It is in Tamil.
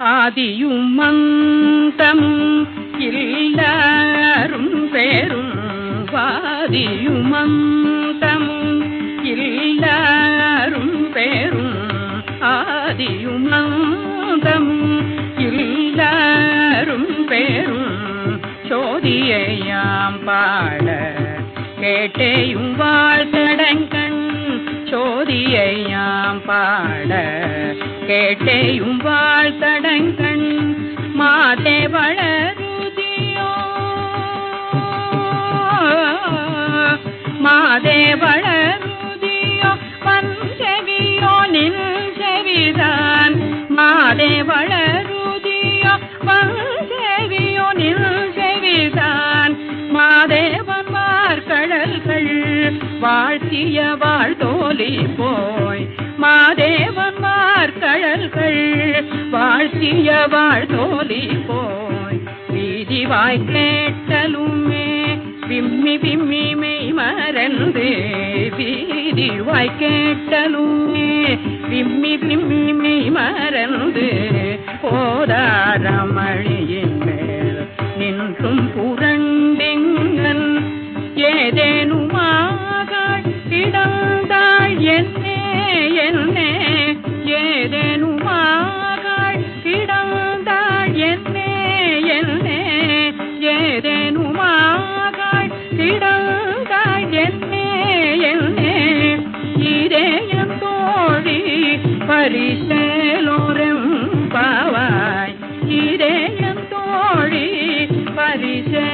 ஆதியும் மந்தமும் இல்லாரும் பேரும் வாதியும் மந்தமும் இல்லாரும் பேரும் ஆதியும் மந்தமும் இல்லாரும் பேரும் சோதியையாம் பாட கேட்டேயும் வாழ்த்தடங்கண் சோதியையாம் பாட கேட்டேயும் வாழ் மாதே மண் செவியோ நின் செவிதான் மாதே மண் செவியோ நின் செவிதான் மாதேவன் மார்கடல்கள் வாழ்த்திய வாழ்தோலி போய். மாதேவன் மார்கடல்கள் வாழ்த்திய வாழ்தோலி போய். வீதி வாய் கேட்டலுமே விம்மி விம்மி மெய் மறந்து வீதிவாய் கேட்டனுமே விம்மி விம்மி மெய் மறந்து போதாரமணியின் மேல் நின்றும் புரண்டெங்கன் ஏதேனுமாக இடந்தாள் என்னே என்னே ஏதேனும் பரிசேலோரம் பாவாய் இதயம் தோழி பரிசே